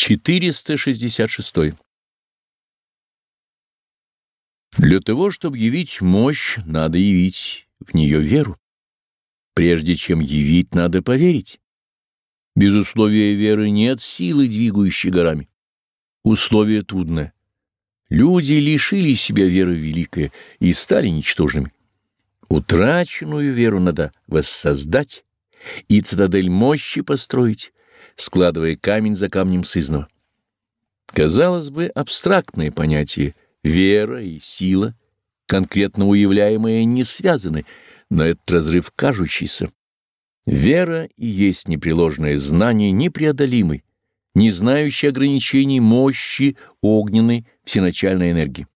466. Для того, чтобы явить мощь, надо явить в нее веру. Прежде чем явить, надо поверить. Без условия веры нет силы, двигающей горами. Условие трудное. Люди лишили себя веры великой и стали ничтожными. Утраченную веру надо воссоздать и цитадель мощи построить, складывая камень за камнем сызного. Казалось бы, абстрактные понятия вера и сила, конкретно уявляемые, не связаны, но этот разрыв кажущийся. Вера и есть непреложное знание непреодолимой, не знающий ограничений мощи огненной всеначальной энергии.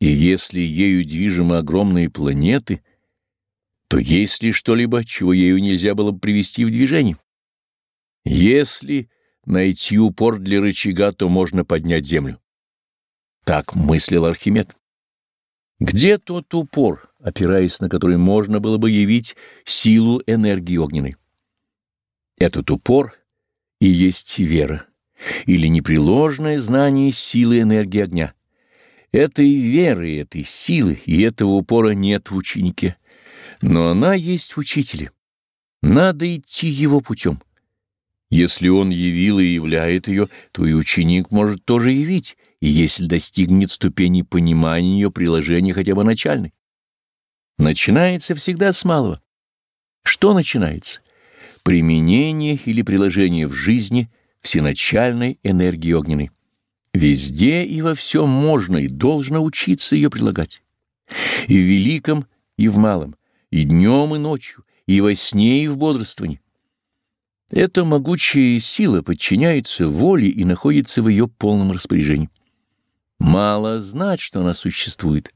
И если ею движимы огромные планеты, то есть ли что-либо, чего ею нельзя было бы привести в движение? Если найти упор для рычага, то можно поднять землю. Так мыслил Архимед. Где тот упор, опираясь на который можно было бы явить силу энергии огненной? Этот упор и есть вера, или непреложное знание силы энергии огня. Этой веры, этой силы и этого упора нет в ученике, но она есть в учителе. Надо идти его путем. Если он явил и являет ее, то и ученик может тоже явить, и если достигнет ступени понимания ее приложения хотя бы начальной. Начинается всегда с малого. Что начинается? Применение или приложение в жизни всеначальной энергии огненной. Везде и во всем можно и должно учиться ее прилагать. И в великом, и в малом, и днем, и ночью, и во сне, и в бодрствовании. Эта могучая сила подчиняется воле и находится в ее полном распоряжении. Мало знать, что она существует,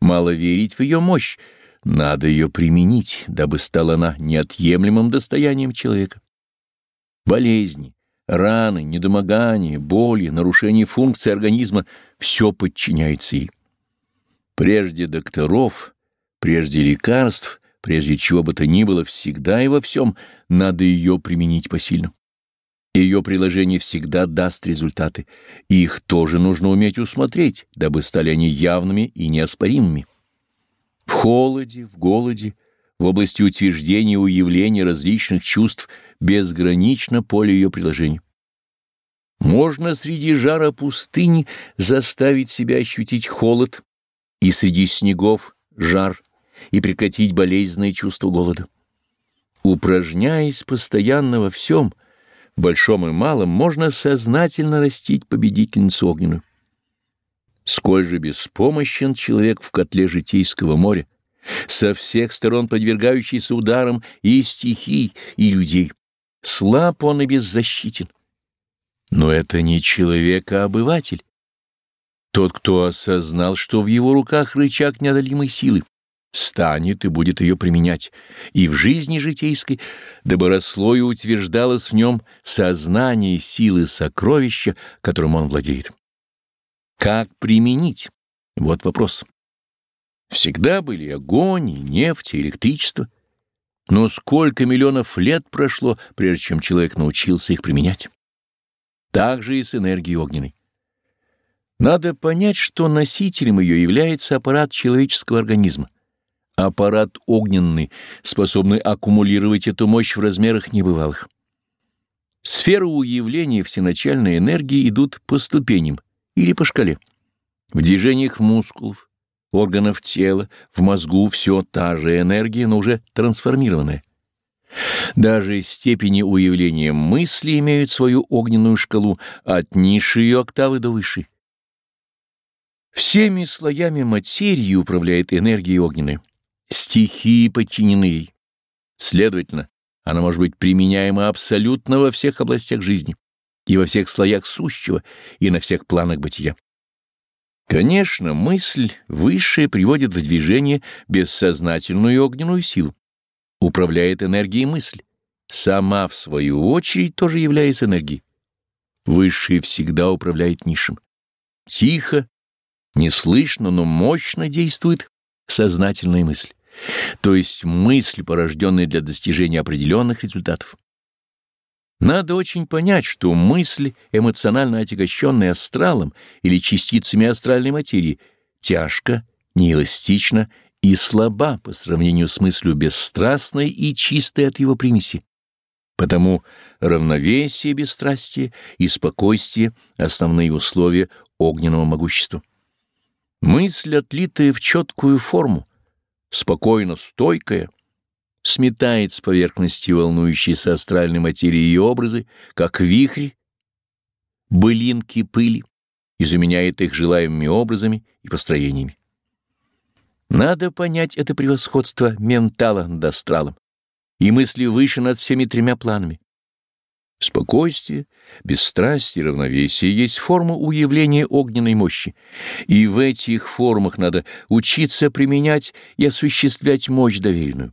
мало верить в ее мощь, надо ее применить, дабы стала она неотъемлемым достоянием человека. Болезни, раны, недомогания, боли, нарушение функций организма — все подчиняется ей. Прежде докторов, прежде лекарств — Прежде чего бы то ни было, всегда и во всем надо ее применить посильно. Ее приложение всегда даст результаты, и их тоже нужно уметь усмотреть, дабы стали они явными и неоспоримыми. В холоде, в голоде, в области утверждения и уявления различных чувств безгранично поле ее приложения. Можно среди жара пустыни заставить себя ощутить холод, и среди снегов — жар, и прекратить болезненное чувство голода. Упражняясь постоянно во всем, большом и малом, можно сознательно растить победительницу огненную. Сколь же беспомощен человек в котле житейского моря, со всех сторон подвергающийся ударам и стихий, и людей. Слаб он и беззащитен. Но это не человек, а обыватель. Тот, кто осознал, что в его руках рычаг неодолимой силы, станет и будет ее применять, и в жизни житейской, дабы росло и утверждалось в нем сознание силы сокровища, которым он владеет. Как применить? Вот вопрос. Всегда были огонь, нефть, и электричество. Но сколько миллионов лет прошло, прежде чем человек научился их применять? Так же и с энергией огненной. Надо понять, что носителем ее является аппарат человеческого организма аппарат огненный, способный аккумулировать эту мощь в размерах небывалых. Сферы уявления всеначальной энергии идут по ступеням или по шкале. В движениях мускулов, органов тела, в мозгу все та же энергия, но уже трансформированная. Даже степени уявления мысли имеют свою огненную шкалу от низшей октавы до высшей. Всеми слоями материи управляет энергия огненная. Стихии подчинены ей. Следовательно, она может быть применяема абсолютно во всех областях жизни, и во всех слоях сущего, и на всех планах бытия. Конечно, мысль высшая приводит в движение бессознательную огненную силу, управляет энергией мысли, сама, в свою очередь, тоже является энергией. Высший всегда управляет низшим. Тихо, неслышно, но мощно действует сознательная мысль то есть мысль, порожденная для достижения определенных результатов. Надо очень понять, что мысль, эмоционально отягощенная астралом или частицами астральной материи, тяжка, неэластична и слаба по сравнению с мыслью бесстрастной и чистой от его примеси. Потому равновесие, бесстрастие и спокойствие — основные условия огненного могущества. Мысль, отлитая в четкую форму, спокойно стойкая, сметает с поверхности волнующейся астральной материи и образы, как вихрь, былинки пыли, и заменяет их желаемыми образами и построениями. Надо понять это превосходство ментала над астралом и мысли выше над всеми тремя планами. Спокойствие, бесстрастие равновесие есть форма уявления огненной мощи, и в этих формах надо учиться применять и осуществлять мощь доверенную.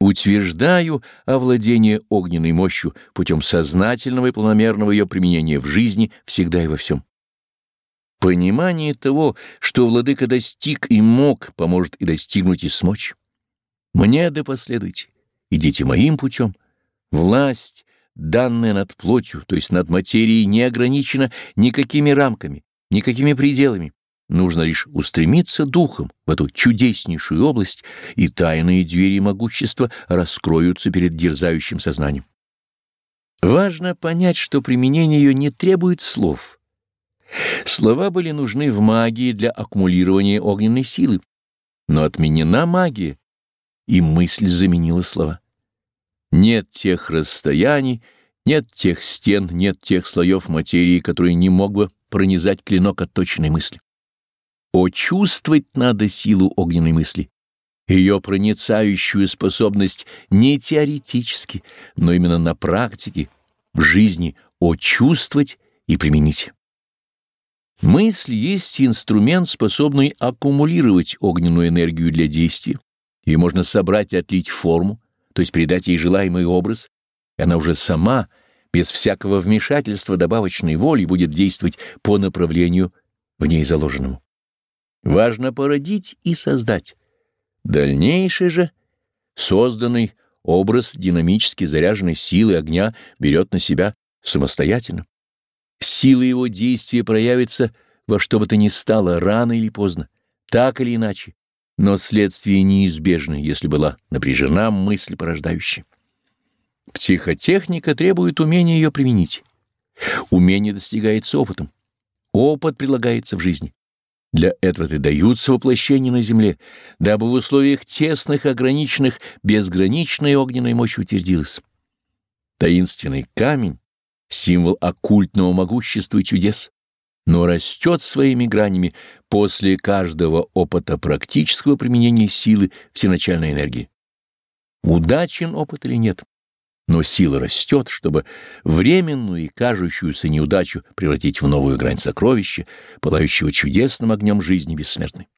Утверждаю овладение огненной мощью путем сознательного и планомерного ее применения в жизни всегда и во всем. Понимание того, что владыка достиг и мог, поможет и достигнуть и смочь. Мне да последуйте, идите моим путем. Власть, данная над плотью, то есть над материей, не ограничена никакими рамками, никакими пределами. Нужно лишь устремиться духом в эту чудеснейшую область, и тайные двери могущества раскроются перед дерзающим сознанием. Важно понять, что применение ее не требует слов. Слова были нужны в магии для аккумулирования огненной силы, но отменена магия, и мысль заменила слова. Нет тех расстояний, нет тех стен, нет тех слоев материи, которые не мог бы пронизать клинок отточенной мысли. О, чувствовать надо силу огненной мысли, ее проницающую способность не теоретически, но именно на практике, в жизни, о, чувствовать и применить. Мысль есть инструмент, способный аккумулировать огненную энергию для действия. Ее можно собрать и отлить форму, то есть придать ей желаемый образ, и она уже сама, без всякого вмешательства добавочной воли, будет действовать по направлению в ней заложенному. Важно породить и создать. Дальнейший же, созданный образ динамически заряженной силы огня берет на себя самостоятельно. Сила его действия проявится во что бы то ни стало, рано или поздно, так или иначе, но следствие неизбежно, если была напряжена мысль порождающая. Психотехника требует умения ее применить. Умение достигается опытом. Опыт прилагается в жизни. Для этого-то даются воплощения на земле, дабы в условиях тесных, ограниченных, безграничной огненной мощи утвердилась. Таинственный камень — символ оккультного могущества и чудес, но растет своими гранями после каждого опыта практического применения силы всеначальной энергии. Удачен опыт или нет, но сила растет, чтобы временную и кажущуюся неудачу превратить в новую грань сокровища, пылающего чудесным огнем жизни бессмертной.